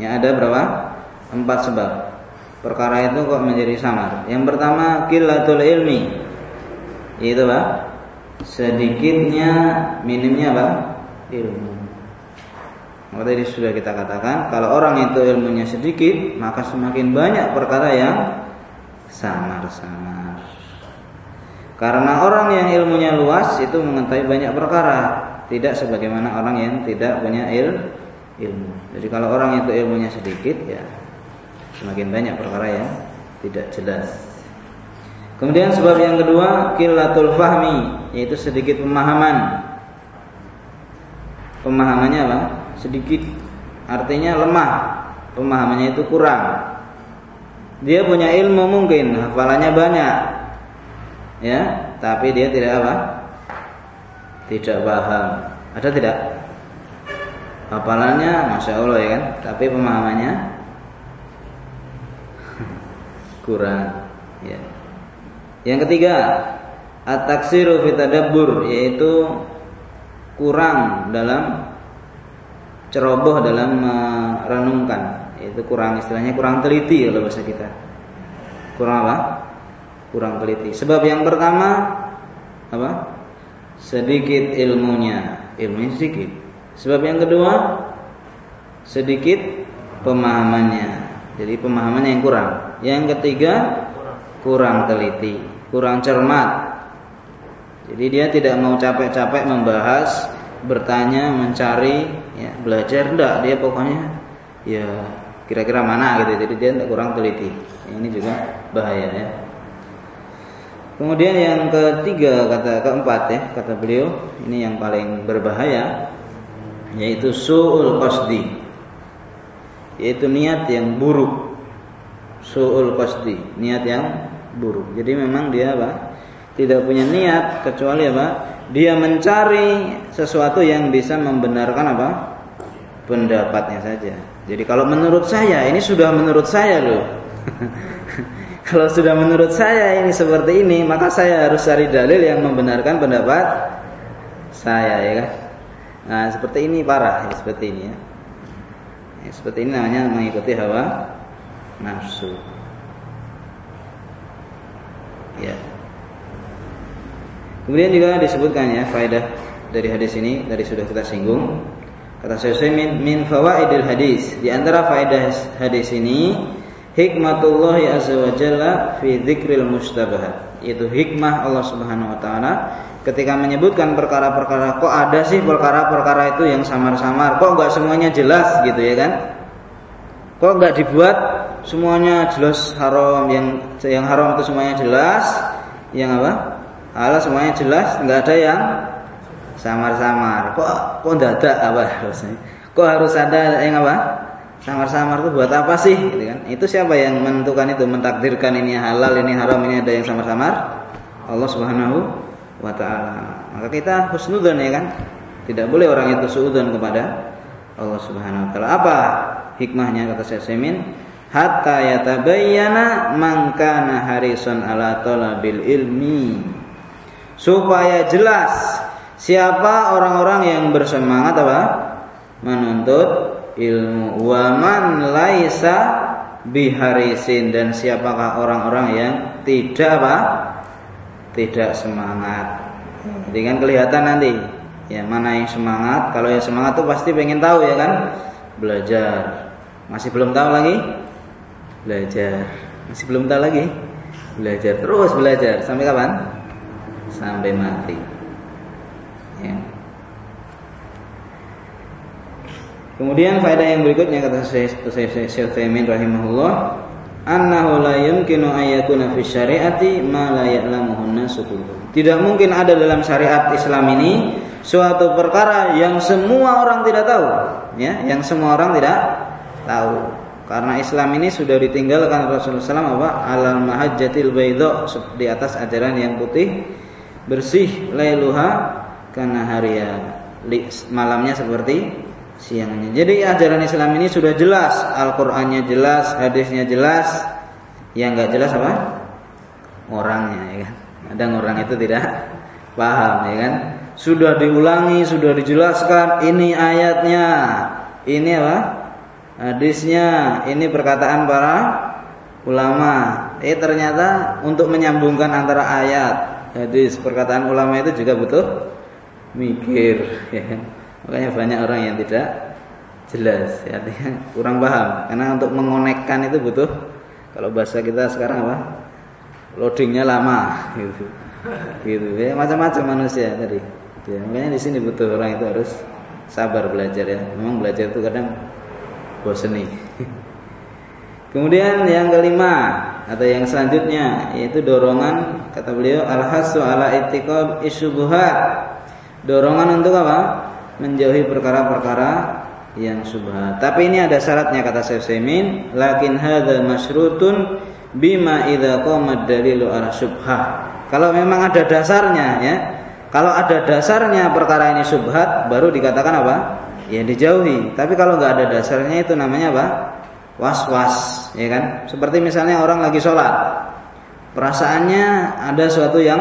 Ya ada berapa? Empat sebab. Perkara itu kok menjadi samar. Yang pertama kilatul ilmi. Itu Pak. Sedikitnya minimnya apa? Ilmu. Maka tadi sudah kita katakan, kalau orang itu ilmunya sedikit, maka semakin banyak perkara yang samar-samar. Karena orang yang ilmunya luas itu mengetahui banyak perkara, tidak sebagaimana orang yang tidak punya il, ilmu. Jadi kalau orang itu ilmunya sedikit, ya semakin banyak perkara yang tidak jelas. Kemudian sebab yang kedua, kilatul fahmi, yaitu sedikit pemahaman. Pemahamannya apa? sedikit artinya lemah pemahamannya itu kurang dia punya ilmu mungkin hafalannya banyak ya tapi dia tidak apa tidak paham ada tidak hafalannya masya Allah ya kan? Tapi pemahamannya kurang ya. Yang ketiga at-taksiru fitadabbur yaitu kurang dalam ceroboh dalam merenungkan. Itu kurang istilahnya kurang teliti kalau bahasa kita. Kurang apa? Kurang teliti. Sebab yang pertama apa? Sedikit ilmunya. Ilmunya sedikit sebab yang kedua sedikit pemahamannya jadi pemahamannya yang kurang yang ketiga kurang teliti kurang cermat jadi dia tidak mau capek-capek membahas bertanya, mencari, ya, belajar enggak dia pokoknya ya kira-kira mana gitu. Jadi dia kurang teliti. Ini juga bahaya ya. Kemudian yang ketiga kata keempat ya kata beliau ini yang paling berbahaya yaitu suul qasdi yaitu niat yang buruk suul qasdi niat yang buruk jadi memang dia apa tidak punya niat kecuali apa dia mencari sesuatu yang bisa membenarkan apa pendapatnya saja. Jadi kalau menurut saya ini sudah menurut saya loh. kalau sudah menurut saya ini seperti ini, maka saya harus cari dalil yang membenarkan pendapat saya ya kan. Nah, seperti ini parah ya, seperti ini ya. ya. Seperti ini namanya mengikuti hawa nafsu. Ya. Kemudian juga disebutkan ya faedah dari hadis ini tadi sudah kita singgung. Kata saya min, min fawaidil hadis. Di antara faedah hadis ini hikmatullah azza wa jalla fi dzikril mustabahat. Itu hikmah Allah Subhanahu wa taala ketika menyebutkan perkara-perkara kok ada sih perkara-perkara itu yang samar-samar, kok enggak semuanya jelas gitu ya kan? Kok enggak dibuat semuanya jelas haram yang yang haram itu semuanya jelas, yang apa? Allah semuanya jelas, nggak ada yang samar-samar. Kok kok dadak apa harusnya? Kok harus ada yang apa? Samar-samar itu buat apa sih? Gitu kan? Itu siapa yang menentukan itu, mentakdirkan ini halal, ini haram, ini ada yang samar-samar? Allah Subhanahu wa taala. Maka kita husnudzon ya kan? Tidak boleh orang itu suudzon kepada Allah Subhanahu wa taala. Apa hikmahnya kata Syekh Semin? Hatta yatabayyana man kana harisun ala talabil ilmi supaya jelas siapa orang-orang yang bersemangat apa menuntut ilmu. Waman laisa biharisin. Dan siapakah orang-orang yang tidak apa? Tidak semangat. Jadi kan kelihatan nanti ya mana yang semangat. Kalau yang semangat tuh pasti pengen tahu ya kan? Belajar. Masih belum tahu lagi? Belajar. Masih belum tahu lagi? Belajar. Terus belajar. Sampai kapan? Sampai mati. Ya. Kemudian faedah yang berikutnya kata Syekh Utsaimin rahimahullah, annahu la yumkinu ayyakuna fi syariati ma la ya'lamuhu nasu Tidak mungkin ada dalam syariat Islam ini suatu perkara yang semua orang tidak tahu, ya, yang semua orang tidak tahu. Karena Islam ini sudah ditinggalkan Rasulullah SAW apa? Alal mahajjatil baydha di atas ajaran yang putih bersih lailuha karena haria malamnya seperti siangnya. Jadi ajaran Islam ini sudah jelas, Al-Qur'annya jelas, hadisnya jelas. Yang enggak jelas apa? Orangnya ya kan. Kadang orang itu tidak paham ya kan. Sudah diulangi, sudah dijelaskan ini ayatnya. Ini apa? hadisnya ini perkataan para ulama. Eh ternyata untuk menyambungkan antara ayat hadis perkataan ulama itu juga butuh mikir. Ya. Makanya banyak orang yang tidak jelas, ya, artinya kurang paham. Karena untuk mengonekkan itu butuh kalau bahasa kita sekarang apa? Loadingnya lama, gitu. Gitu ya macam-macam manusia tadi. Ya, makanya di sini butuh orang itu harus sabar belajar ya. Memang belajar itu kadang bosen nih. Kemudian yang kelima atau yang selanjutnya yaitu dorongan kata beliau al-hasu ala ittiqab isyubuhat. Dorongan untuk apa? Menjauhi perkara-perkara yang subhat. Tapi ini ada syaratnya kata Syekh Semin, lakin hadza masyrutun bima idza qamad dalilu ala subhah. Kalau memang ada dasarnya ya. Kalau ada dasarnya perkara ini subhat baru dikatakan apa? Ya dijauhi. Tapi kalau nggak ada dasarnya itu namanya apa? was-was, ya kan? Seperti misalnya orang lagi sholat, perasaannya ada sesuatu yang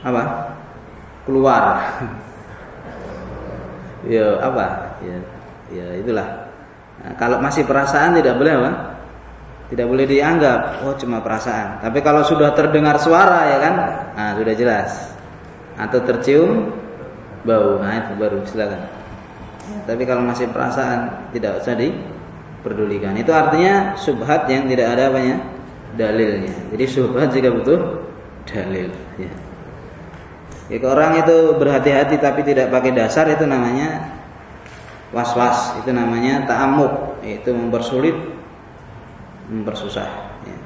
apa? Keluar. ya apa? Ya, ya itulah. Nah, kalau masih perasaan tidak boleh apa? Tidak boleh dianggap oh cuma perasaan. Tapi kalau sudah terdengar suara ya kan, nah sudah jelas. Atau tercium bau, nah itu baru silakan. Tapi kalau masih perasaan tidak usah di pedulikan. Itu artinya subhat yang tidak ada apanya? dalilnya. Jadi subhat juga butuh dalil ya. Jika orang itu berhati-hati tapi tidak pakai dasar itu namanya was-was, itu namanya ta'amuk, itu mempersulit mempersusah ya.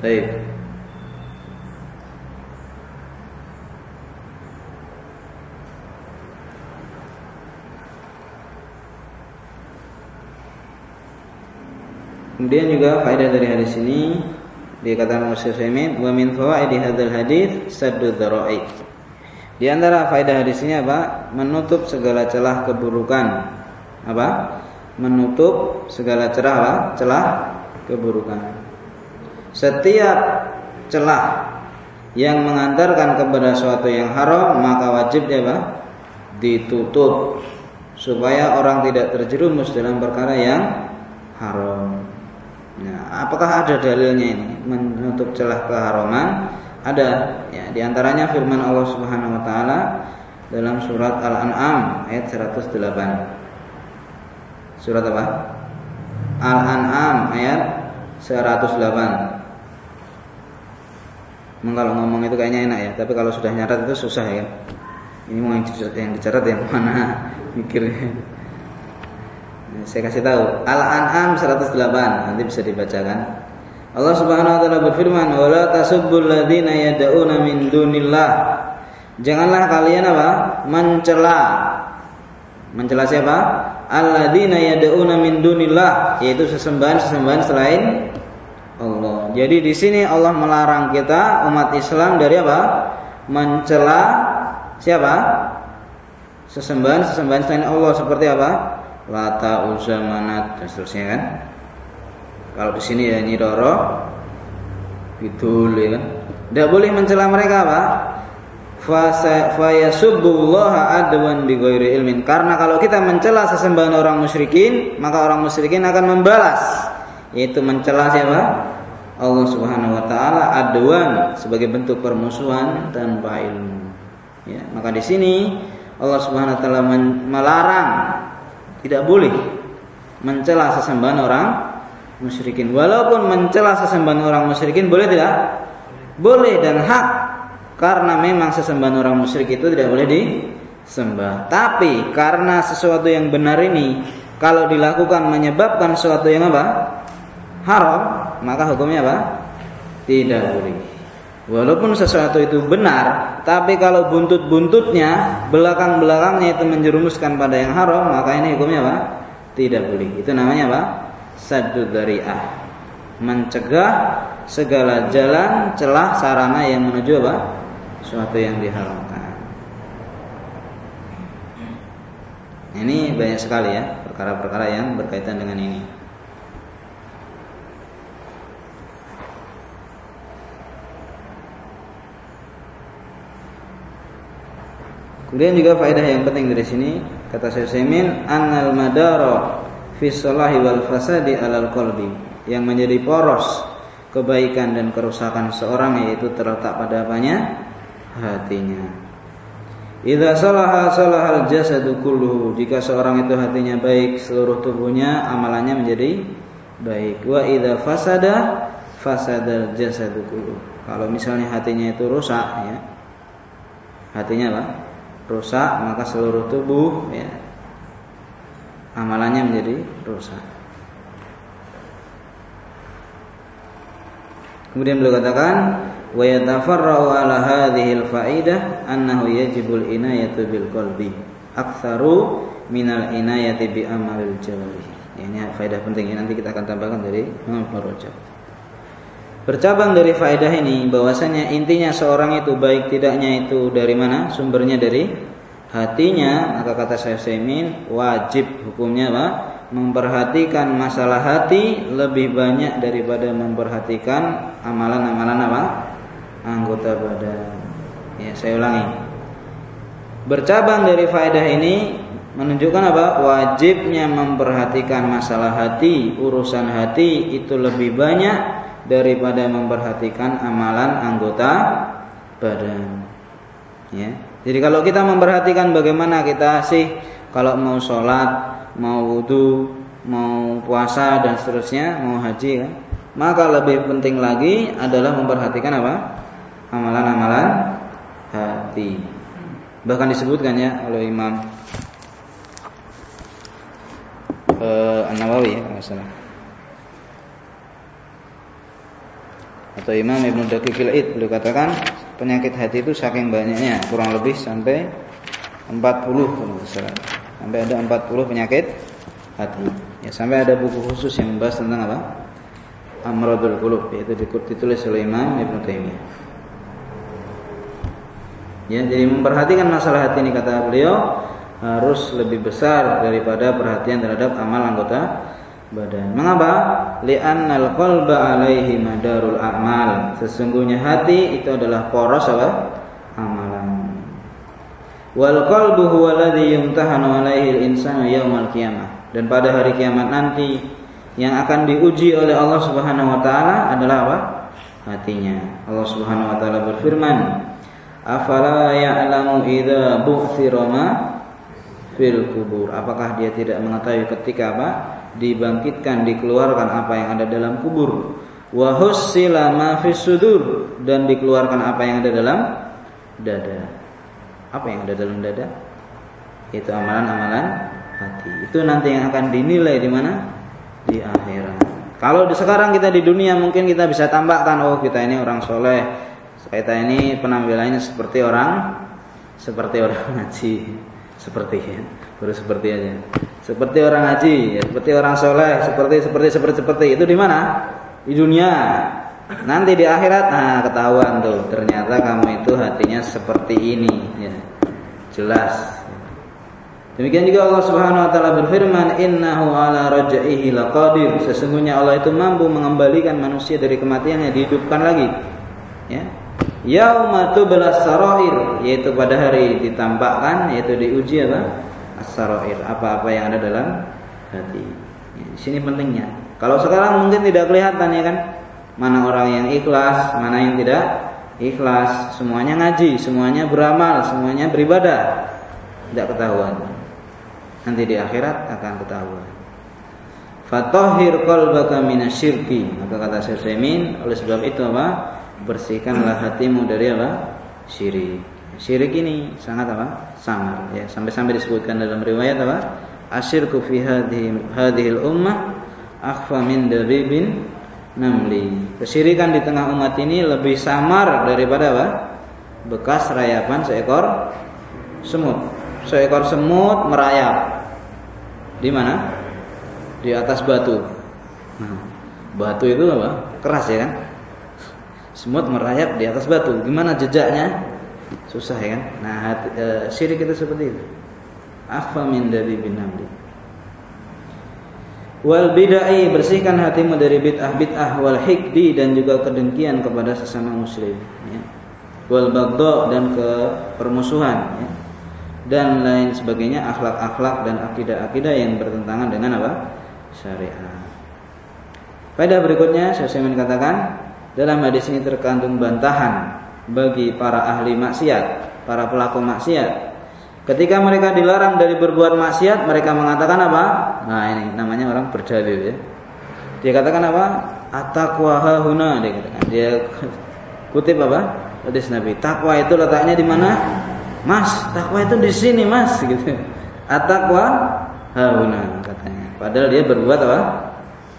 Baik. Kemudian juga faedah dari hadis ini dikatakan oleh Syekh Utsaimin wa min fawaidi hadzal hadis saddu. Di antara faedah hadis ini apa? Menutup segala celah keburukan. Apa? Menutup segala celah apa? Celah keburukan. Setiap celah yang mengantarkan kepada suatu yang haram maka wajib ya apa? ditutup supaya orang tidak terjerumus dalam perkara yang haram. Nah, apakah ada dalilnya ini menutup celah keharaman? Ada, ya, di antaranya firman Allah Subhanahu wa taala dalam surat Al-An'am ayat 108. Surat apa? Al-An'am ayat 108. Memang kalau ngomong itu kayaknya enak ya, tapi kalau sudah nyarat itu susah ya. Ini mau yang dicatat yang mana mikirnya. Saya kasih tahu Al-An'am 108 nanti bisa dibacakan. Allah Subhanahu wa taala berfirman, "Wa la tasubbul ladzina yad'una min dunillah." Janganlah kalian apa? mencela. Mencela siapa? Alladzina yad'una min dunillah, yaitu sesembahan-sesembahan selain Allah. Jadi di sini Allah melarang kita umat Islam dari apa? Mencela siapa? Sesembahan-sesembahan selain Allah seperti apa? Lata, Uzza, Manat dan seterusnya kan. Kalau di sini ya Nyidoro, Bidul ya kan. Tidak boleh mencela mereka apa? Fayasubbullaha adwan bi ghairi ilmin. Karena kalau kita mencela sesembahan orang musyrikin, maka orang musyrikin akan membalas yaitu mencela siapa? Allah Subhanahu wa taala adwan sebagai bentuk permusuhan tanpa ilmu. Ya, maka di sini Allah Subhanahu wa taala melarang tidak boleh mencela sesembahan orang musyrikin. Walaupun mencela sesembahan orang musyrikin boleh tidak? Boleh dan hak karena memang sesembahan orang musyrik itu tidak boleh disembah. Tapi karena sesuatu yang benar ini kalau dilakukan menyebabkan sesuatu yang apa? haram, maka hukumnya apa? Tidak boleh. Walaupun sesuatu itu benar, tapi kalau buntut-buntutnya, belakang-belakangnya itu menjerumuskan pada yang haram, maka ini hukumnya apa? Tidak boleh. Itu namanya apa? Saddu dari'ah. Mencegah segala jalan, celah, sarana yang menuju apa? Suatu yang diharamkan. Ini banyak sekali ya perkara-perkara yang berkaitan dengan ini. Kemudian juga faedah yang penting dari sini Kata Syaikhul annal madara fi salahi wal fasadi alal qalbi. Yang menjadi poros kebaikan dan kerusakan seorang yaitu terletak pada apanya? Hatinya. Idza salaha salahal jasadu kulluhu. Jika seorang itu hatinya baik, seluruh tubuhnya amalannya menjadi baik. Wa idza fasada fasadal jasadu kulluhu. Kalau misalnya hatinya itu rusak ya. Hatinya apa? Rusak maka seluruh tubuh ya amalannya menjadi rusak. Kemudian beliau katakan wa yatafarra'u ala hadhihi al-fa'idah annahu yajibul inayatu bil qalbi aktsaru minal inayati bi amalil jawarih. Ya, ini faedah penting nanti kita akan tambahkan dari Imam. Bercabang dari faedah ini bahwasanya intinya seorang itu baik tidaknya itu dari mana? Sumbernya dari hatinya. Maka kata saya Semin wajib hukumnya apa? Memperhatikan masalah hati lebih banyak daripada memperhatikan amalan-amalan apa? Anggota badan. Ya, saya ulangi. Bercabang dari faedah ini menunjukkan apa? Wajibnya memperhatikan masalah hati, urusan hati itu lebih banyak daripada memperhatikan amalan anggota badan. Ya. Jadi kalau kita memperhatikan bagaimana kita sih kalau mau sholat, mau wudhu, mau puasa dan seterusnya, mau haji kan, maka lebih penting lagi adalah memperhatikan apa? Amalan-amalan hati. Bahkan disebutkan ya oleh Imam uh, An-Nawawi ya, salah. Atau Imam Ibnu Daqiqil Id beliau katakan penyakit hati itu saking banyaknya kurang lebih sampai 40 sampai ada 40 penyakit hati. Ya sampai ada buku khusus yang membahas tentang apa? Amradul Qulub yaitu ditulis oleh Imam Ibnu Taimiyah. Ya jadi memperhatikan masalah hati ini kata beliau harus lebih besar daripada perhatian terhadap amal anggota badan. Mengapa? Li'annal qalba alaihi madarul a'mal. Sesungguhnya hati itu adalah poros apa? Amalan. Wal qalbu huwa alladhi yumtahanu alaihi al-insanu yaumal qiyamah. Dan pada hari kiamat nanti yang akan diuji oleh Allah Subhanahu wa taala adalah apa? Hatinya. Allah Subhanahu wa taala berfirman, "Afala ya'lamu idza bu'thira fil kubur?" Apakah dia tidak mengetahui ketika apa? Dibangkitkan dikeluarkan apa yang ada dalam kubur. Wa hussila ma sudur dan dikeluarkan apa yang ada dalam dada. Apa yang ada dalam dada? Itu amalan-amalan hati. Itu nanti yang akan dinilai di mana? Di akhirat. Kalau sekarang kita di dunia mungkin kita bisa tambahkan oh kita ini orang soleh. Kita ini penampilannya seperti orang seperti orang ngaji. Seperti baru seperti aja. Seperti orang haji ya, seperti orang soleh seperti seperti seperti seperti. Itu di mana? Di dunia. Nanti di akhirat nah ketahuan tuh. Ternyata kamu itu hatinya seperti ini ya. Jelas. Demikian juga Allah Subhanahu wa taala berfirman innahu ala rajaihi laqadir. Sesungguhnya Allah itu mampu mengembalikan manusia dari kematiannya dihidupkan lagi ya. Yaumatu belas sarair yaitu pada hari ditampakkan yaitu diuji apa as-sarair, apa-apa yang ada dalam hati. Ya, di sini pentingnya. Kalau sekarang mungkin tidak kelihatan ya kan, mana orang yang ikhlas, mana yang tidak ikhlas, semuanya ngaji, semuanya beramal, semuanya beribadah. Tidak ketahuan. Nanti di akhirat akan ketahuan. Fatahhir qalbaka minasyirki. Maka kata Syekh oleh sebab itu apa? Bersihkanlah hatimu dari apa? Syirik. Syirik ini sangat apa? Sangat ya. Sampai-sampai disebutkan dalam riwayat apa? Asyirku fi hadhihi hadhil ummah akhfa min daribin namli. Kesyirikan di tengah umat ini lebih samar daripada apa? Bekas rayapan seekor semut. Seekor semut merayap. Di mana? Di atas batu. Nah, batu itu apa? Keras ya kan? Semut merayap di atas batu. Gimana jejaknya? Susah ya kan? Nah, hati, e, syirik itu seperti itu. Afa min dari bin namli. Wal bid'ai bersihkan hatimu dari bid'ah bid'ah wal hikdi dan juga kedengkian kepada sesama muslim ya. Wal bagdo dan ke permusuhan ya. dan lain sebagainya akhlak-akhlak dan akidah-akidah yang bertentangan dengan apa? syariat. Pada berikutnya saya katakan dalam hadis ini terkandung bantahan bagi para ahli maksiat, para pelaku maksiat. Ketika mereka dilarang dari berbuat maksiat, mereka mengatakan apa? Nah, ini namanya orang berdalil ya. Dia katakan apa? Ataqwa hahuna dia katakan. Dia kutip apa? Hadis Nabi. Takwa itu letaknya di mana? Mas, takwa itu di sini, Mas, gitu. Ataqwa hahuna katanya. Padahal dia berbuat apa?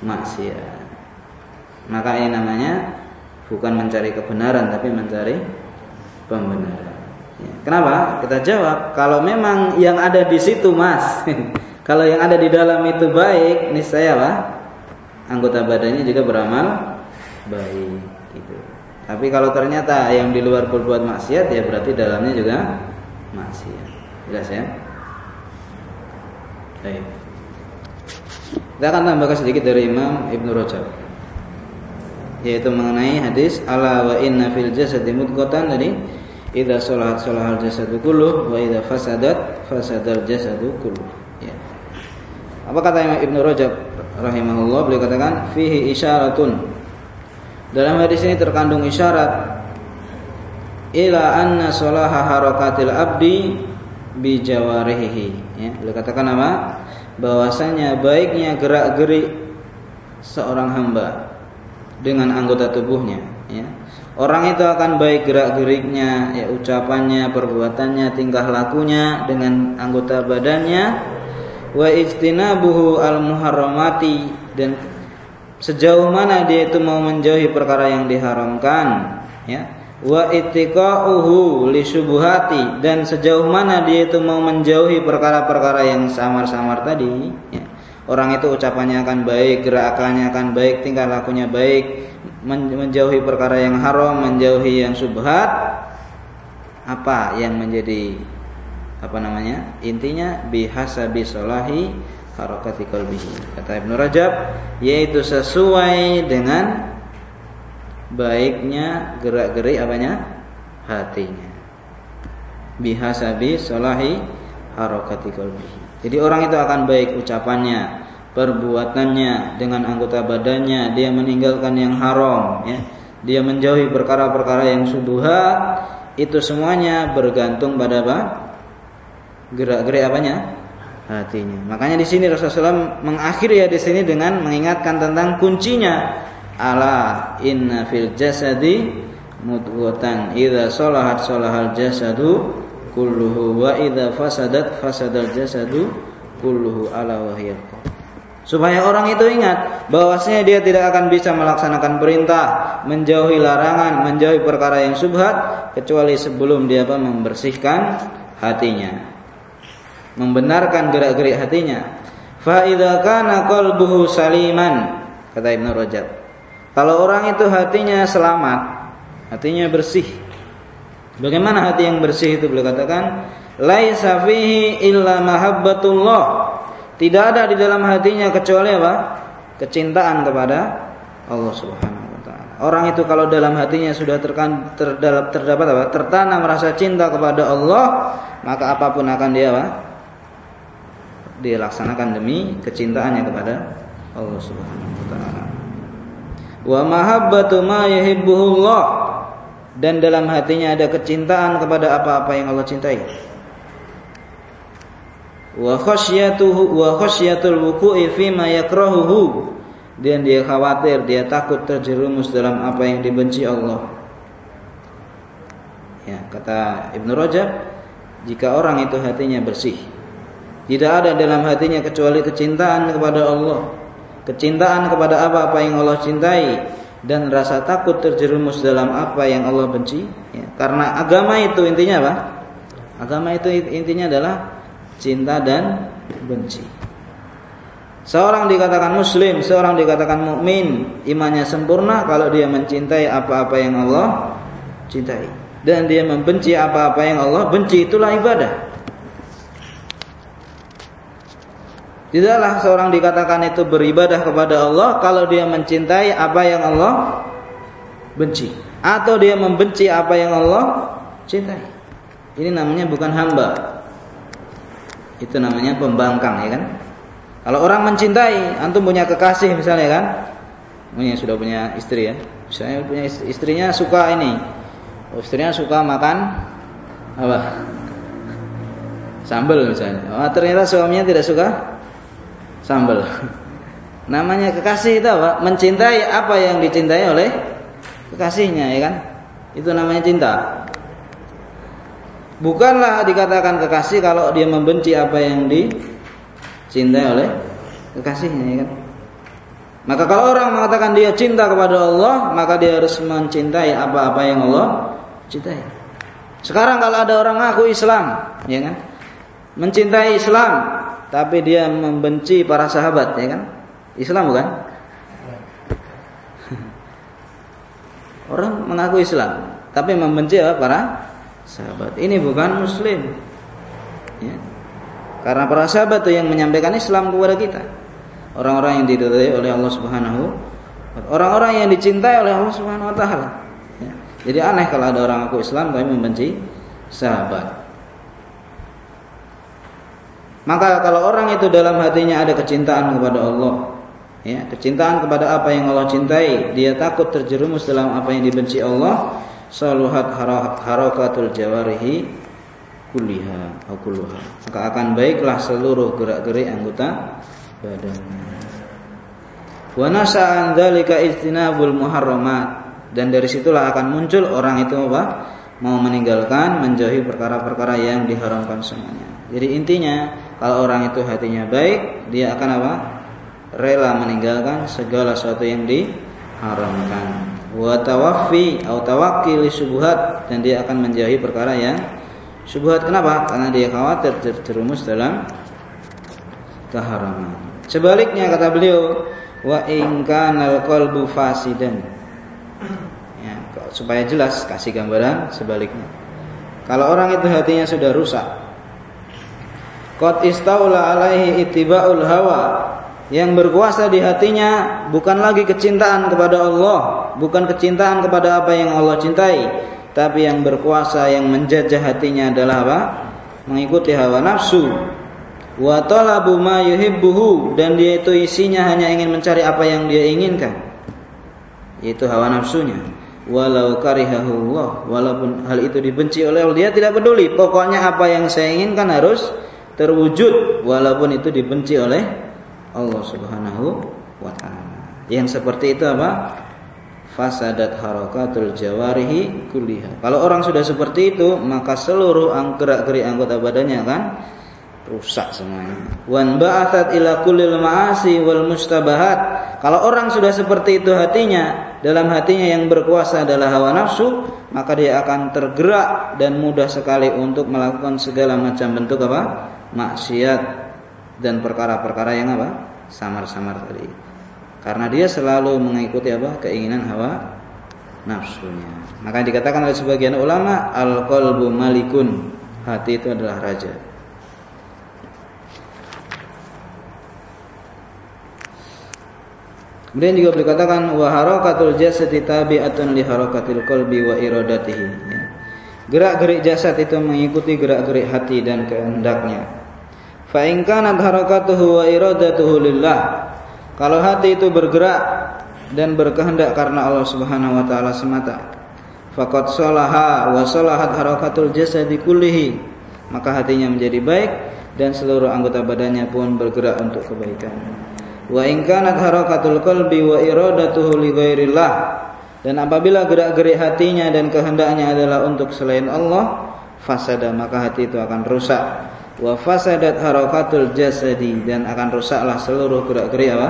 Maksiat. Maka ini namanya bukan mencari kebenaran tapi mencari pembenaran. Ya. Kenapa? Kita jawab, kalau memang yang ada di situ, Mas, kalau yang ada di dalam itu baik, ini saya apa? Anggota badannya juga beramal baik gitu. Tapi kalau ternyata yang di luar berbuat maksiat ya berarti dalamnya juga maksiat. Jelas ya? Baik. Kita akan tambahkan sedikit dari Imam Ibnu Rajab yaitu mengenai hadis ala wa inna fil jasadi mudghatan tadi idza salahat salahal jasadu kulluh wa idza fasadat fasadal jasadu kulluh. Ya. Apa kata Imam Ibnu Rajab rahimahullah? Beliau katakan fihi isyaratun. Dalam hadis ini terkandung isyarat ila anna salaha harakatil abdi bi jawarihi. Ya beliau katakan apa? Bahwasanya baiknya gerak-gerik seorang hamba dengan anggota tubuhnya ya. Orang itu akan baik gerak-geriknya, ya ucapannya, perbuatannya, tingkah lakunya dengan anggota badannya. Wa ijtinabuhu al-muharramati dan sejauh mana dia itu mau menjauhi perkara yang diharamkan ya. Wa ittiqa'uhu li syubuhati dan sejauh mana dia itu mau menjauhi perkara-perkara yang samar-samar tadi ya Orang itu ucapannya akan baik, gerakannya akan baik, tingkah lakunya baik, menjauhi perkara yang haram, menjauhi yang subhat. Apa yang menjadi apa namanya? Intinya bihasabi solahi harakati qalbihi. Kata Ibnu Rajab, yaitu sesuai dengan baiknya gerak-gerik apanya? hatinya. Bihasabi solahi harakati qalbihi. Jadi orang itu akan baik ucapannya, perbuatannya dengan anggota badannya. Dia meninggalkan yang haram ya. Dia menjauhi perkara-perkara yang subuhat. Itu semuanya bergantung pada apa? Gerak-gerik apanya? Hatinya. Makanya di sini Rasulullah mengakhiri ya di sini dengan mengingatkan tentang kuncinya. Ala inna fil jasadi mudghatan. Idza salahat salahal jasadu kulluhu wa idza fasadat fasadal jasadu kulluhu ala wahiyal Supaya orang itu ingat bahwasanya dia tidak akan bisa melaksanakan perintah, menjauhi larangan, menjauhi perkara yang subhat kecuali sebelum dia apa membersihkan hatinya. Membenarkan gerak-gerik hatinya. Fa idza kana qalbuhu saliman kata Ibnu Rajab. Kalau orang itu hatinya selamat, hatinya bersih. Bagaimana hati yang bersih itu beliau katakan? Laisa fihi illa mahabbatullah tidak ada di dalam hatinya kecuali apa? Kecintaan kepada Allah Subhanahu wa taala. Orang itu kalau dalam hatinya sudah terkan, terdapat, terdapat apa? Tertanam rasa cinta kepada Allah, maka apa pun akan dia apa? Dia laksanakan demi kecintaannya kepada Allah Subhanahu wa taala. Wa mahabbatu ma yuhibbuhullah dan dalam hatinya ada kecintaan kepada apa-apa yang Allah cintai. Wa khasyatuhu wa khasyatul wuqu'i fi ma yakrahuhu. Dan dia khawatir dia takut terjerumus dalam apa yang dibenci Allah. Ya kata Ibnu Rajab jika orang itu hatinya bersih tidak ada dalam hatinya kecuali kecintaan kepada Allah. Kecintaan kepada apa-apa yang Allah cintai dan rasa takut terjerumus dalam apa yang Allah benci ya, karena agama itu intinya apa agama itu intinya adalah cinta dan benci. Seorang dikatakan muslim, seorang dikatakan mukmin, imannya sempurna kalau dia mencintai apa-apa yang Allah cintai dan dia membenci apa-apa yang Allah benci itulah ibadah. Tidaklah seorang dikatakan itu beribadah kepada Allah kalau dia mencintai apa yang Allah benci atau dia membenci apa yang Allah cintai. Ini namanya bukan hamba. Itu namanya pembangkang ya kan? Kalau orang mencintai, antum punya kekasih misalnya kan? Punya sudah punya istri ya. Misalnya punya istrinya suka ini. Istrinya suka makan apa? Sambal misalnya. Oh, ternyata suaminya tidak suka sambal. Namanya kekasih itu apa? Mencintai apa yang dicintai oleh kekasihnya ya kan? Itu namanya cinta. Bukanlah dikatakan kekasih kalau dia membenci apa yang dicintai oleh kekasihnya ya kan? Maka kalau orang mengatakan dia cinta kepada Allah, maka dia harus mencintai apa-apa yang Allah cintai. Sekarang kalau ada orang ngaku Islam, ya kan? Mencintai Islam, tapi dia membenci para sahabat, ya kan? Islam bukan? Orang mengaku Islam, tapi membenci apa para sahabat. Ini bukan Muslim. Ya. Karena para sahabat itu yang menyampaikan Islam kepada kita. Orang-orang yang diridhai oleh Allah Subhanahu orang-orang yang dicintai oleh Allah Subhanahu wa taala. Ya. Jadi aneh kalau ada orang aku Islam tapi membenci sahabat. Maka kalau orang itu dalam hatinya ada kecintaan kepada Allah, ya, kecintaan kepada apa yang Allah cintai, dia takut terjerumus dalam apa yang dibenci Allah, saluhat harakatul jawarihi kulliha kulluha. Maka akan baiklah seluruh gerak-gerik anggota badannya. Wa nasa'an dzalika ijtinabul muharramat dan dari situlah akan muncul orang itu apa? mau meninggalkan menjauhi perkara-perkara yang diharamkan semuanya. Jadi intinya kalau orang itu hatinya baik, dia akan apa? rela meninggalkan segala sesuatu yang diharamkan. Wa tawaffi atau tawakkil subuhat dan dia akan menjauhi perkara yang subuhat. Kenapa? Karena dia khawatir terjerumus dalam keharaman. Sebaliknya kata beliau, wa in kanal qalbu. Ya, supaya jelas kasih gambaran sebaliknya. Kalau orang itu hatinya sudah rusak, qad istaula alaihi ittiba'ul hawa, yang berkuasa di hatinya bukan lagi kecintaan kepada Allah, bukan kecintaan kepada apa yang Allah cintai, tapi yang berkuasa yang menjajah hatinya adalah apa? Mengikuti hawa nafsu. Wa talabu ma yuhibbuhu dan dia itu isinya hanya ingin mencari apa yang dia inginkan. Yaitu hawa nafsunya. Walau karihahu Allah, walaupun hal itu dibenci oleh Allah, dia tidak peduli. Pokoknya apa yang saya inginkan harus terwujud walaupun itu dibenci oleh Allah Subhanahu wa taala. Yang seperti itu apa? Fasadat harakatul jawarihi kulliha. Kalau orang sudah seperti itu, maka seluruh gerak-gerik anggota badannya akan rusak semuanya. Wan ba'athat ila kullil ma'asi wal mustabahat. Kalau orang sudah seperti itu hatinya, dalam hatinya yang berkuasa adalah hawa nafsu, maka dia akan tergerak dan mudah sekali untuk melakukan segala macam bentuk apa? Maksiat dan perkara-perkara yang apa? samar-samar tadi. Karena dia selalu mengikuti apa? keinginan hawa nafsunya. Maka dikatakan oleh sebagian ulama al-qalbu malikun. Hati itu adalah raja. Kemudian juga boleh katakan wa harakatul jasadi tabi'atun li harakatil qalbi wa iradatihi. Ya. Gerak-gerik jasad itu mengikuti gerak-gerik hati dan kehendaknya. Fa in kanat harakatuhu wa iradatuhu lillah. Kalau hati itu bergerak dan berkehendak karena Allah Subhanahu wa taala semata. Faqad salaha wa salahat harakatul jasadi kullihi. Maka hatinya menjadi baik dan seluruh anggota badannya pun bergerak untuk kebaikan. Wa in kanat harakatul qalbi wa iradatuhu li ghairillah. Dan apabila gerak-gerik hatinya dan kehendaknya adalah untuk selain Allah, fasada maka hati itu akan rusak wa fasadat harakatul jasadi dan akan rusaklah seluruh gerak-gerik apa?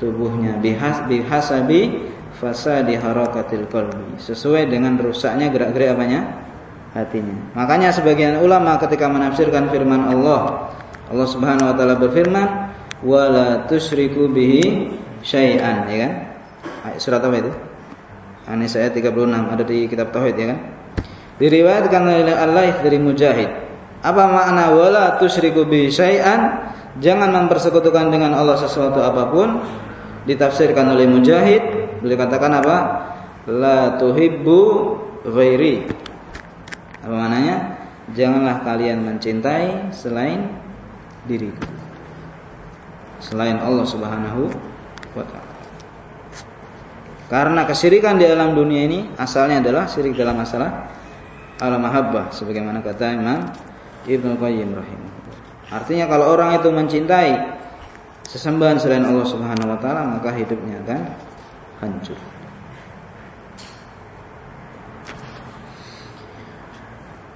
tubuhnya. Bihas bihasabi fasadi harakatil qalbi. Sesuai dengan rusaknya gerak-gerik apanya? Hatinya. Makanya sebagian ulama ketika menafsirkan firman Allah Allah Subhanahu wa taala berfirman wala tusyriku bihi syai'an ya kan? Surat apa itu? Anis ayat 36 ada di kitab tauhid ya kan? Diriwayatkan oleh Allah dari Mujahid apa makna wala tusyriku bi syai'an? Jangan mempersekutukan dengan Allah sesuatu apa pun. Ditafsirkan oleh Mujahid, boleh katakan apa? La tuhibbu ghairi. Apa maknanya? Janganlah kalian mencintai selain diri selain Allah Subhanahu wa taala. Karena kesyirikan di alam dunia ini asalnya adalah syirik dalam masalah al-mahabbah sebagaimana kata Imam Ibnu Qayyim rahimahullah. Artinya kalau orang itu mencintai sesembahan selain Allah Subhanahu wa taala maka hidupnya akan hancur.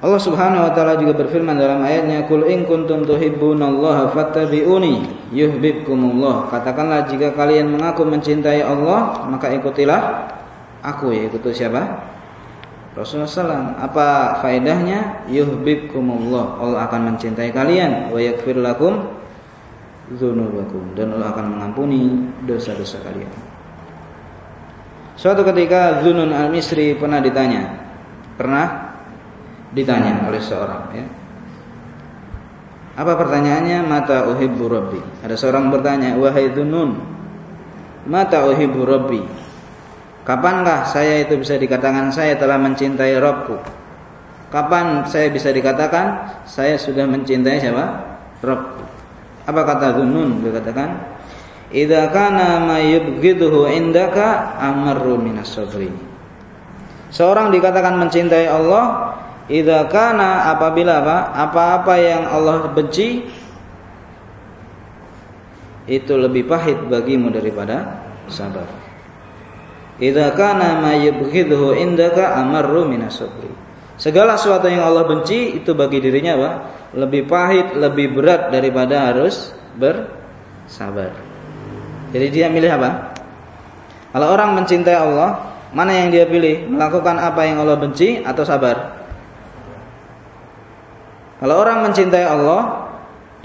Allah Subhanahu wa taala juga berfirman dalam ayatnya Qul in kuntum tuhibbunallaha fattabi'uni yuhibbukumullah. Katakanlah jika kalian mengaku mencintai Allah, maka ikutilah aku ya ikuti siapa? Rasulullah SAW. Apa faedahnya? Yuhibbukumullah. Allah akan mencintai kalian wa yaghfir lakum dzunubakum dan Allah akan mengampuni dosa-dosa kalian. Suatu ketika Zunun al-Misri pernah ditanya. Pernah ditanya oleh seorang ya. Apa pertanyaannya? Mata uhibbu rabbi. Ada seorang bertanya, "Wahai Dzunun, mata uhibbu rabbi?" Kapankah saya itu bisa dikatakan saya telah mencintai Rabbku? Kapan saya bisa dikatakan saya sudah mencintai siapa? Rabbku. Apa kata Dzunun? Dia katakan, "Idza kana ma indaka amarru minas sabri." Seorang dikatakan mencintai Allah Idza kana apabila apa? Apa-apa yang Allah benci itu lebih pahit bagimu daripada sabar. Idza kana ma yubghidhu indaka amarru minas Segala sesuatu yang Allah benci itu bagi dirinya apa? Lebih pahit, lebih berat daripada harus bersabar. Jadi dia milih apa? Kalau orang mencintai Allah, mana yang dia pilih? Melakukan apa yang Allah benci atau sabar? Kalau orang mencintai Allah,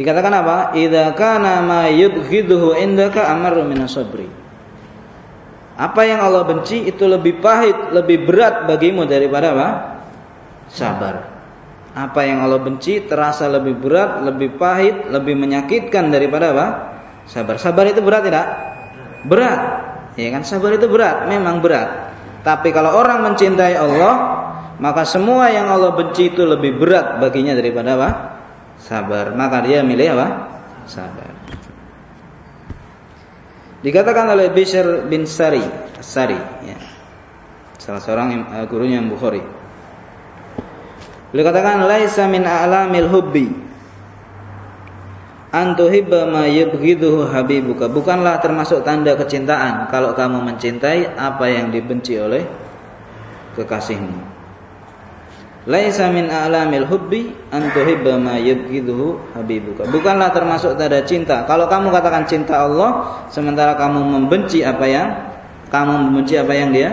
dikatakan apa? Idza kana ma yubghiduhu indaka amaru sabri. Apa yang Allah benci itu lebih pahit, lebih berat bagimu daripada apa? Sabar. Apa yang Allah benci terasa lebih berat, lebih pahit, lebih menyakitkan daripada apa? Sabar. Sabar itu berat tidak? Berat. Ya kan sabar itu berat, memang berat. Tapi kalau orang mencintai Allah, maka semua yang Allah benci itu lebih berat baginya daripada apa? Sabar. Maka dia milih apa? Sabar. Dikatakan oleh Bishr bin Sari, Sari, ya. salah seorang uh, gurunya yang Bukhari. Beliau katakan laisa min a'lamil hubbi antuhibba ma habibuka. Bukanlah termasuk tanda kecintaan kalau kamu mencintai apa yang dibenci oleh kekasihmu. Laisa min a'lamil hubbi an tuhibba ma yubghiduhu habibuka. Bukanlah termasuk tanda cinta. Kalau kamu katakan cinta Allah sementara kamu membenci apa yang kamu membenci apa yang dia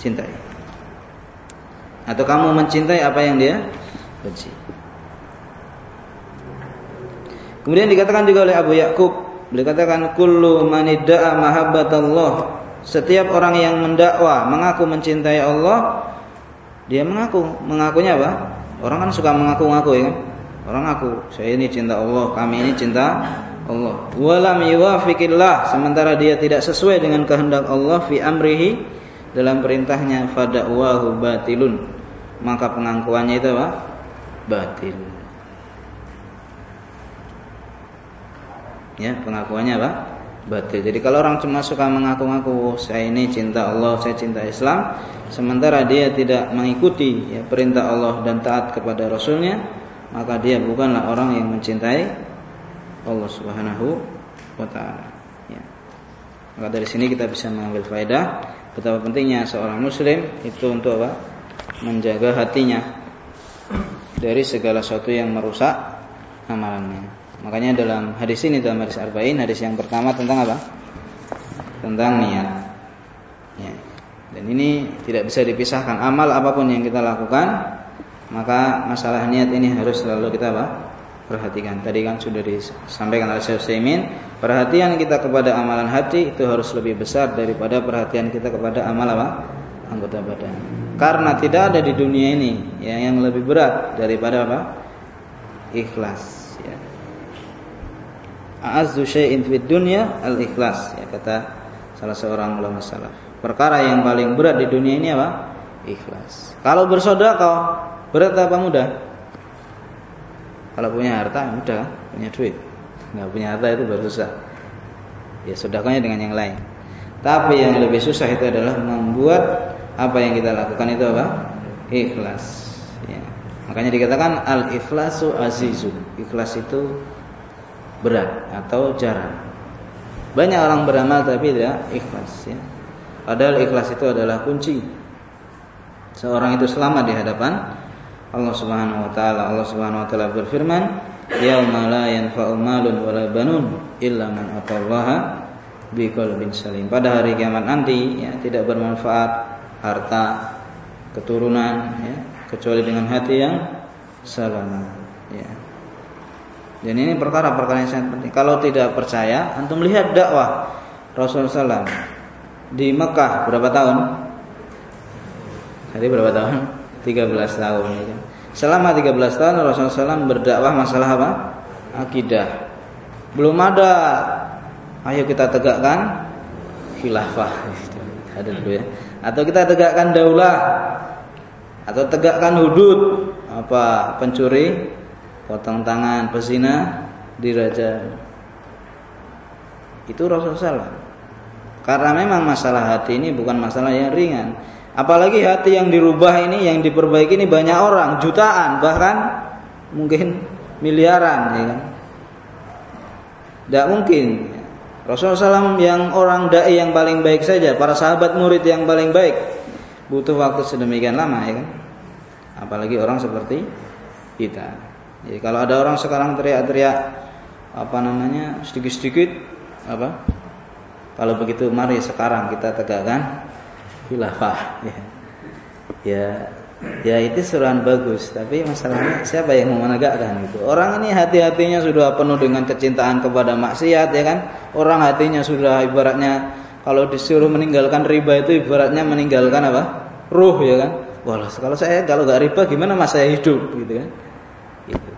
cintai. Atau kamu mencintai apa yang dia benci. Kemudian dikatakan juga oleh Abu Yakub, beliau katakan kullu manidda'a mahabbatallah. Setiap orang yang mendakwa mengaku mencintai Allah, dia mengaku, mengakunya apa? Orang kan suka mengaku-ngaku ya kan? Orang ngaku, saya ini cinta Allah, kami ini cinta Allah. Walam yuwafiqillah, sementara dia tidak sesuai dengan kehendak Allah fi amrihi dalam perintahnya fada'wahu batilun. Maka pengakuannya itu apa? Batil. Ya, pengakuannya apa? Batil. Jadi kalau orang cuma suka mengaku-ngaku saya ini cinta Allah, saya cinta Islam, sementara dia tidak mengikuti ya, perintah Allah dan taat kepada Rasulnya, maka dia bukanlah orang yang mencintai Allah Subhanahu wa taala. Ya. Maka dari sini kita bisa mengambil faedah betapa pentingnya seorang muslim itu untuk apa? menjaga hatinya dari segala sesuatu yang merusak amalannya. Makanya dalam hadis ini dalam hadis arba'in hadis yang pertama tentang apa? Tentang niat. Ya. Dan ini tidak bisa dipisahkan amal apa pun yang kita lakukan, maka masalah niat ini harus selalu kita apa? perhatikan. Tadi kan sudah disampaikan oleh Syekh Saimin, perhatian kita kepada amalan hati itu harus lebih besar daripada perhatian kita kepada amal apa? anggota badan. Karena tidak ada di dunia ini ya, yang lebih berat daripada apa? ikhlas a'azzu syai'in fid dunya al-ikhlas ya kata salah seorang ulama salaf. Perkara yang paling berat di dunia ini apa? Ikhlas. Kalau bersedekah berat apa mudah? Kalau punya harta mudah, punya duit. Nggak punya harta itu baru susah. Ya sedekahnya dengan yang lain. Tapi yang lebih susah itu adalah membuat apa yang kita lakukan itu apa? Ikhlas. Ya. Makanya dikatakan al ikhlasu azizun. Ikhlas itu berat atau jarang. Banyak orang beramal tapi tidak ikhlas. Ya. Padahal ikhlas itu adalah kunci. Seorang itu selamat di hadapan Allah Subhanahu wa taala. Allah Subhanahu wa taala berfirman, "Yauma la yanfa'u malun wala banun illa man atallaha salim." Pada hari kiamat nanti ya tidak bermanfaat harta, keturunan ya, kecuali dengan hati yang salam. Ya. Dan ini perkara-perkara yang sangat penting. Kalau tidak percaya, antum lihat dakwah Rasulullah SAW di Mekah berapa tahun? Tadi berapa tahun? 13 tahun ya kan? Selama 13 tahun Rasulullah SAW berdakwah masalah apa? Akidah. Belum ada ayo kita tegakkan khilafah ada dulu ya. Atau kita tegakkan daulah atau tegakkan hudud apa pencuri potong tangan pezina diraja itu Rasulullah. Karena memang masalah hati ini bukan masalah yang ringan. Apalagi hati yang dirubah ini, yang diperbaiki ini banyak orang, jutaan, bahkan mungkin miliaran, ya kan? Tidak mungkin. Rasulullah SAW yang orang dai yang paling baik saja, para sahabat murid yang paling baik, butuh waktu sedemikian lama, ya kan? Apalagi orang seperti kita. Jadi kalau ada orang sekarang teriak-teriak apa namanya sedikit-sedikit apa? Kalau begitu mari sekarang kita tegakkan khilafah. Ya. ya ya itu suruhan bagus tapi masalahnya siapa yang mau menegakkan itu? Orang ini hati-hatinya sudah penuh dengan kecintaan kepada maksiat ya kan? Orang hatinya sudah ibaratnya kalau disuruh meninggalkan riba itu ibaratnya meninggalkan apa? Ruh ya kan? Wah kalau saya kalau nggak riba gimana mas saya hidup? Gitu kan? Gitu.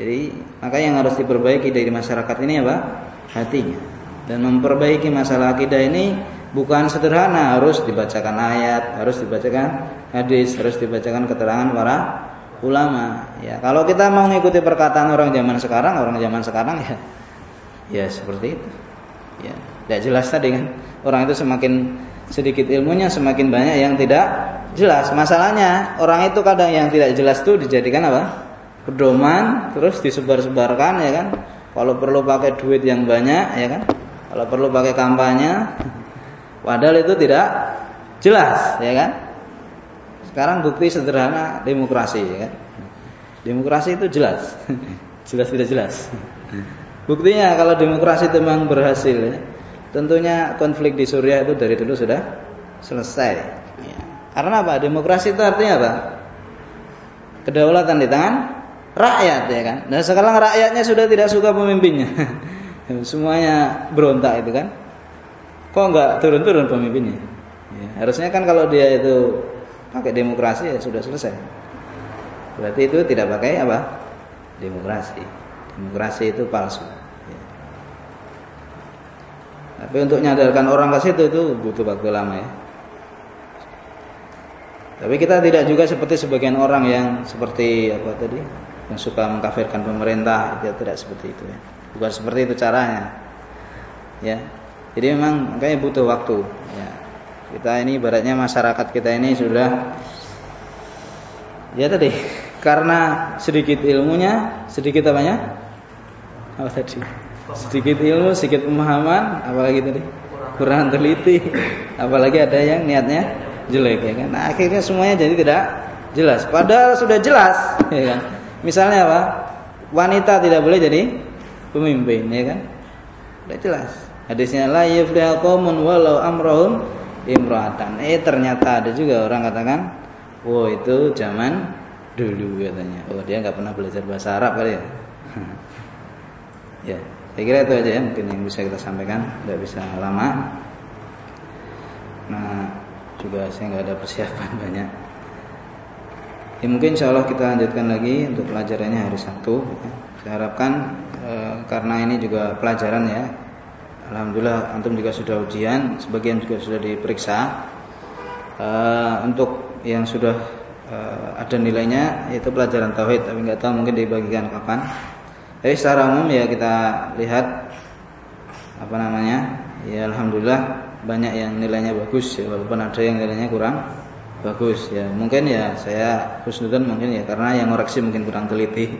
Jadi maka yang harus diperbaiki dari masyarakat ini apa hatinya dan memperbaiki masalah akidah ini bukan sederhana, harus dibacakan ayat, harus dibacakan hadis, harus dibacakan keterangan para ulama. Ya, kalau kita mau mengikuti perkataan orang zaman sekarang, orang zaman sekarang ya ya seperti itu. Ya, tidak jelas tadi kan. Orang itu semakin sedikit ilmunya semakin banyak yang tidak jelas. Masalahnya orang itu kadang yang tidak jelas itu dijadikan apa? Pedoman terus disebar-sebarkan ya kan. Kalau perlu pakai duit yang banyak ya kan. Kalau perlu pakai kampanye Padahal itu tidak jelas, ya kan? Sekarang bukti sederhana demokrasi, ya kan? Demokrasi itu jelas, jelas tidak jelas. Buktinya kalau demokrasi itu memang berhasil, ya, tentunya konflik di Suriah itu dari dulu sudah selesai. Ya. Karena apa? Demokrasi itu artinya apa? Kedaulatan di tangan rakyat, ya kan? Dan sekarang rakyatnya sudah tidak suka pemimpinnya, semuanya berontak itu kan? Kok nggak turun-turun pemimpinnya? Ya, harusnya kan kalau dia itu pakai demokrasi ya sudah selesai. Berarti itu tidak pakai apa? Demokrasi. Demokrasi itu palsu. Ya. Tapi untuk nyadarkan orang ke situ itu butuh waktu lama ya. Tapi kita tidak juga seperti sebagian orang yang seperti apa tadi yang suka mengkafirkan pemerintah, tidak seperti itu ya. Bukan seperti itu caranya. Ya, jadi memang makanya butuh waktu. Ya. Kita ini ibaratnya masyarakat kita ini sudah ya tadi karena sedikit ilmunya, sedikit apanya? Apa tadi? Sedikit ilmu, sedikit pemahaman, apalagi tadi? Kurang teliti, apalagi ada yang niatnya jelek ya kan. Nah, akhirnya semuanya jadi tidak jelas. Padahal sudah jelas, ya kan. Misalnya apa? Wanita tidak boleh jadi pemimpin, ya kan? Sudah jelas. Hadisnya la yuflihu qaumun walau amrahum imra'atan. Eh ternyata ada juga orang katakan, "Oh, itu zaman dulu," katanya. Oh, dia nggak pernah belajar bahasa Arab kali ya. ya, saya kira itu aja ya mungkin yang bisa kita sampaikan, tidak bisa lama. Nah, juga saya nggak ada persiapan banyak. Ya, mungkin insya Allah kita lanjutkan lagi untuk pelajarannya hari Sabtu. Saya harapkan e, karena ini juga pelajaran ya, Alhamdulillah antum juga sudah ujian, sebagian juga sudah diperiksa. Uh, untuk yang sudah uh, ada nilainya yaitu pelajaran tauhid tapi nggak tahu mungkin dibagikan kapan. Jadi secara umum ya kita lihat apa namanya ya alhamdulillah banyak yang nilainya bagus ya walaupun ada yang nilainya kurang bagus ya. Mungkin ya saya khusnudan mungkin ya karena yang ngoreksi mungkin kurang teliti.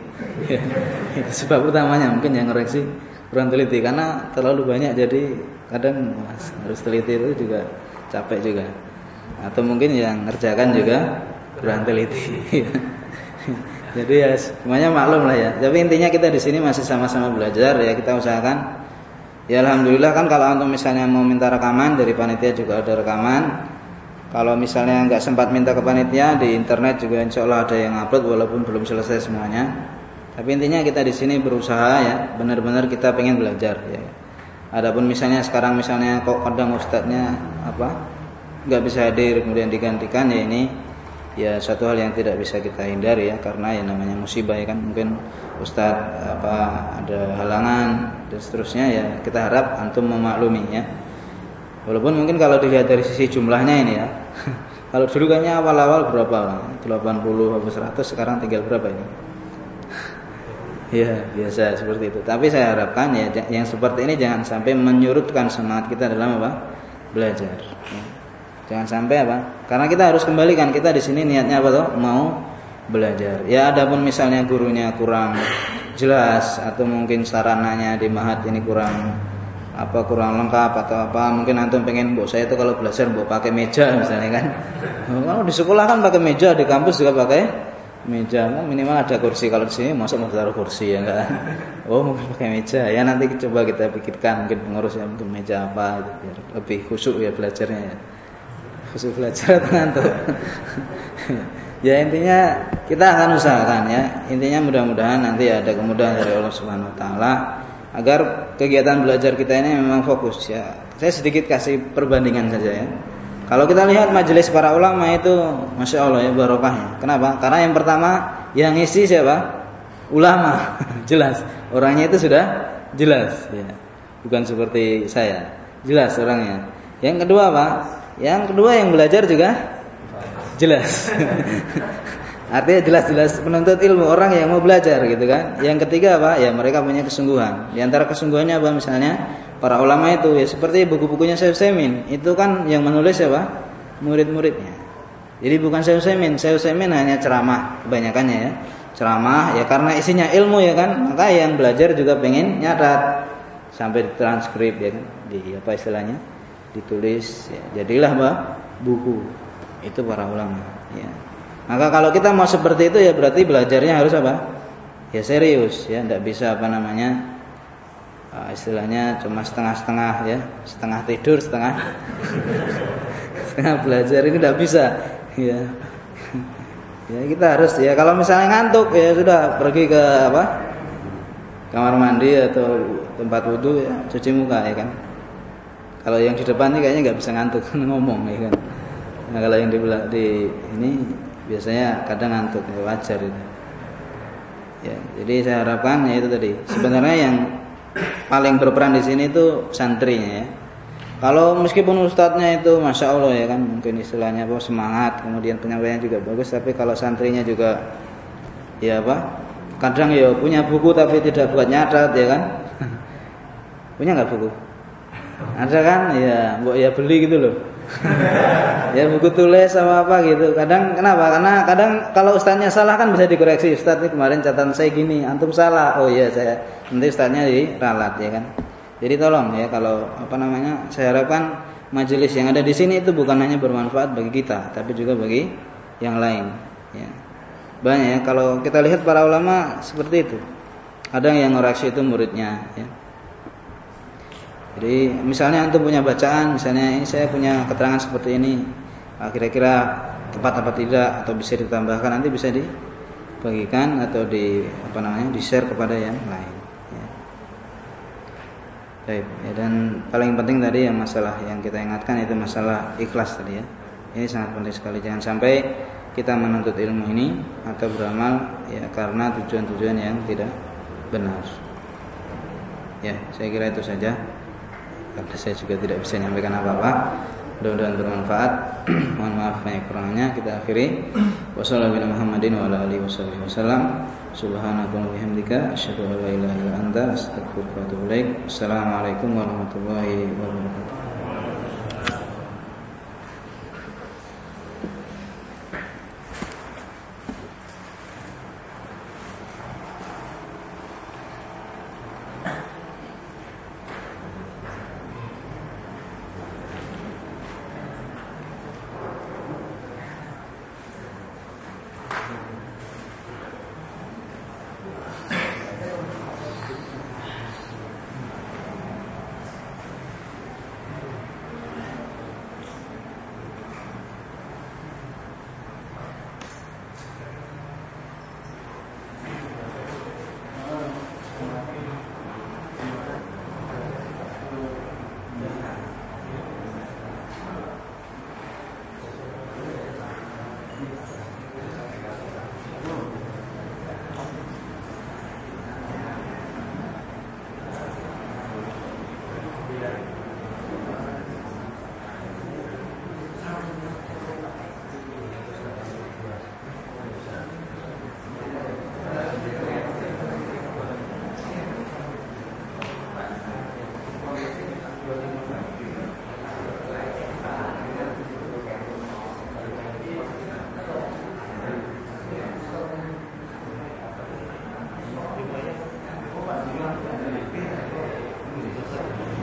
Itu sebab utamanya mungkin yang ngoreksi kurang teliti karena terlalu banyak jadi kadang mas, harus teliti itu juga capek juga. Atau mungkin yang ngerjakan juga kurang teliti. Jadi ya semuanya maklum lah ya. Tapi intinya kita di sini masih sama-sama belajar ya kita usahakan. Ya alhamdulillah kan kalau untuk misalnya mau minta rekaman dari panitia juga ada rekaman. Kalau misalnya nggak sempat minta ke panitia di internet juga insya Allah ada yang upload walaupun belum selesai semuanya. Tapi intinya kita di sini berusaha ya, benar-benar kita pengen belajar ya. Adapun misalnya sekarang misalnya kok kadang ustadznya apa nggak bisa hadir kemudian digantikan ya ini ya satu hal yang tidak bisa kita hindari ya. Karena ya namanya musibah ya kan. Mungkin ustadz apa ada halangan dan seterusnya ya. Kita harap antum memaklumi ya walaupun mungkin kalau dilihat dari sisi jumlahnya ini ya kalau dulu kayaknya awal-awal berapa lah 80 atau 100 sekarang tinggal berapa ini ya biasa seperti itu tapi saya harapkan ya yang seperti ini jangan sampai menyurutkan semangat kita dalam apa belajar ya. Jangan sampai apa? Karena kita harus kembalikan kita di sini niatnya apa tuh? Mau belajar. Ya adapun misalnya gurunya kurang jelas atau mungkin sarananya di mahat ini kurang apa kurang lengkap atau apa? Mungkin antum pengen bu saya itu kalau belajar bu pakai meja misalnya kan. Kalau di sekolah kan pakai meja di kampus juga pakai meja. Kan minimal ada kursi. Kalau di sini masuk mau taruh kursi ya enggak? Oh mungkin pakai meja. Ya nanti coba kita pikirkan mungkin pengurus yang mungkin meja apa gitu, biar lebih khusyuk ya belajarnya ya. Khusus belajar atau ya intinya kita akan usahakan ya. Intinya mudah-mudahan nanti ada kemudahan dari Allah Subhanahu Wa Taala agar kegiatan belajar kita ini memang fokus ya. Saya sedikit kasih perbandingan saja ya. Kalau kita lihat majelis para ulama itu masya Allah ya barokahnya kenapa? Karena yang pertama yang isi siapa? Ulama. Jelas. Orangnya itu sudah jelas ya. Bukan seperti saya. Jelas orangnya. Yang kedua pak. Yang kedua yang belajar juga jelas. Artinya jelas-jelas penuntut ilmu orang yang mau belajar gitu kan. Yang ketiga apa? Ya mereka punya kesungguhan. Di antara kesungguhannya apa misalnya? Para ulama itu ya seperti buku-bukunya Syekh Semin, itu kan yang menulis apa? Murid-muridnya. Jadi bukan Syekh Semin, Syekh Semin hanya ceramah kebanyakannya ya. Ceramah ya karena isinya ilmu ya kan. Maka yang belajar juga pengen nyatat sampai transkrip ya kan. Di apa istilahnya? ditulis ya, jadilah bah, buku itu para ulama ya. Maka kalau kita mau seperti itu ya berarti belajarnya harus apa? Ya serius ya. Tidak bisa apa namanya uh, istilahnya cuma setengah-setengah ya. Setengah tidur setengah setengah belajar ini tidak bisa ya. Ya kita harus ya. Kalau misalnya ngantuk ya sudah pergi ke apa? Kamar mandi atau tempat wudhu ya. Cuci muka ya kan. Kalau yang di depan ini kayaknya nggak bisa ngantuk ngomong ya kan. Nah kalau yang di, di ini biasanya kadang ngantuk ya wajar itu. Ya, jadi saya harapkan ya itu tadi. Sebenarnya yang paling berperan di sini itu santrinya ya. Kalau meskipun ustadznya itu masya Allah ya kan mungkin istilahnya apa semangat, kemudian penyampaiannya juga bagus, tapi kalau santrinya juga ya apa kadang ya punya buku tapi tidak buat nyatat ya kan punya nggak buku ada kan? Ya, mbok ya beli gitu loh. Ya buku tulis sama apa gitu. Kadang kenapa? Karena kadang kalau ustaznya salah kan bisa dikoreksi. Ustaz ini kemarin catatan saya gini, antum salah. Oh iya saya. Nanti ustaznya ralat ya kan. Jadi tolong ya kalau apa namanya? Saya harapkan majelis yang ada di sini itu bukan hanya bermanfaat bagi kita, tapi juga bagi yang lain. Ya. Banyak ya. Kalau kita lihat para ulama seperti itu. Kadang yang ngoreksi itu muridnya. Ya. Jadi misalnya antum punya bacaan, misalnya ini saya punya keterangan seperti ini, ah, kira-kira tepat apa tidak atau bisa ditambahkan nanti bisa dibagikan atau di apa namanya di share kepada yang lain. Ya. Baik, ya, dan paling penting tadi yang masalah yang kita ingatkan itu masalah ikhlas tadi ya. Ini sangat penting sekali. Jangan sampai kita menuntut ilmu ini atau beramal ya karena tujuan-tujuan yang tidak benar. Ya, saya kira itu saja karena saya juga tidak bisa menyampaikan apa-apa. Mudah-mudahan bermanfaat. Mohon maaf banyak kurangnya. Kita akhiri. Wassalamualaikum Muhammadin wa ala alihi wasallam. Subhanaka wa bihamdika asyhadu an la ilaha illa anta astaghfiruka wa atubu ilaik. Assalamualaikum warahmatullahi wabarakatuh. Thank you.